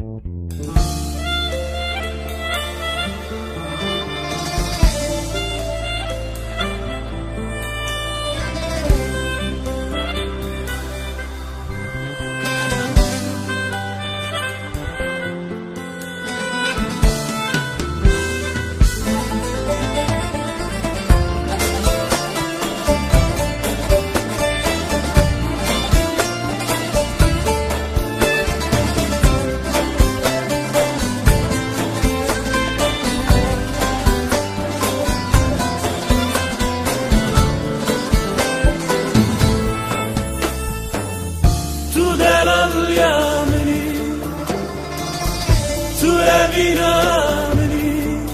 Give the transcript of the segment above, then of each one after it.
Mm-hmm. الهلال يا مني تو أبينا مني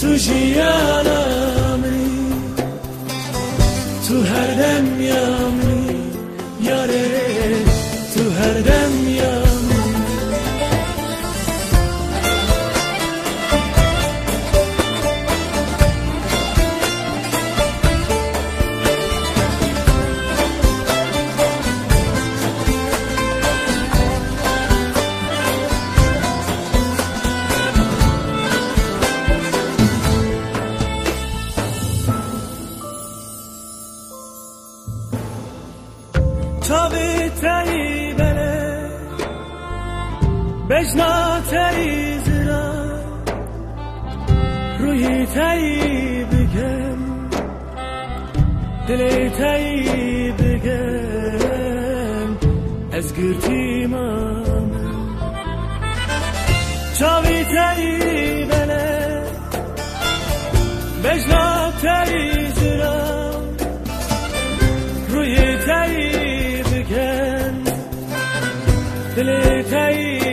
تو جيانا مني تو هردم يا مني يا رب تاقی تایی بره. بجنا تایی زیرا. روی تایی بگم. دلی تایی بگم. از گرتی مام تاقی تایی بره. بجنا مثلي خير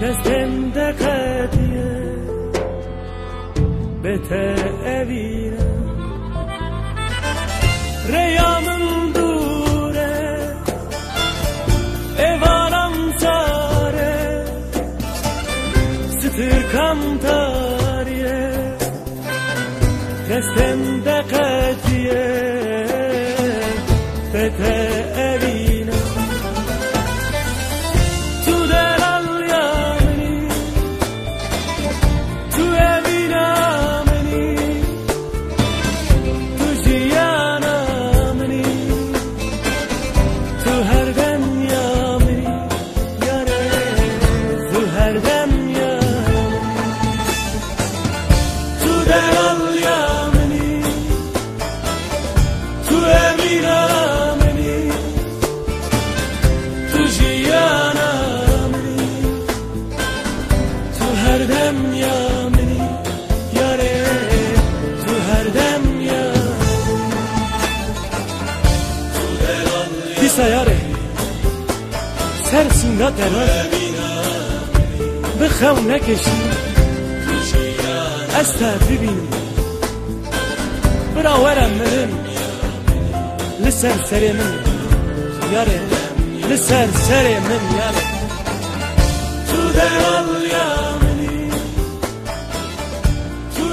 نه زنده قدیه بته اویره ریامن دوره اوارم ساره سترکم تاریه نه زنده قدیه بته اویره سیاره سر سینا درار بخو نکشی از تبری بینی براورم مرم Li serserê min yarê Li serserê min yarê Tu de alya minî Tu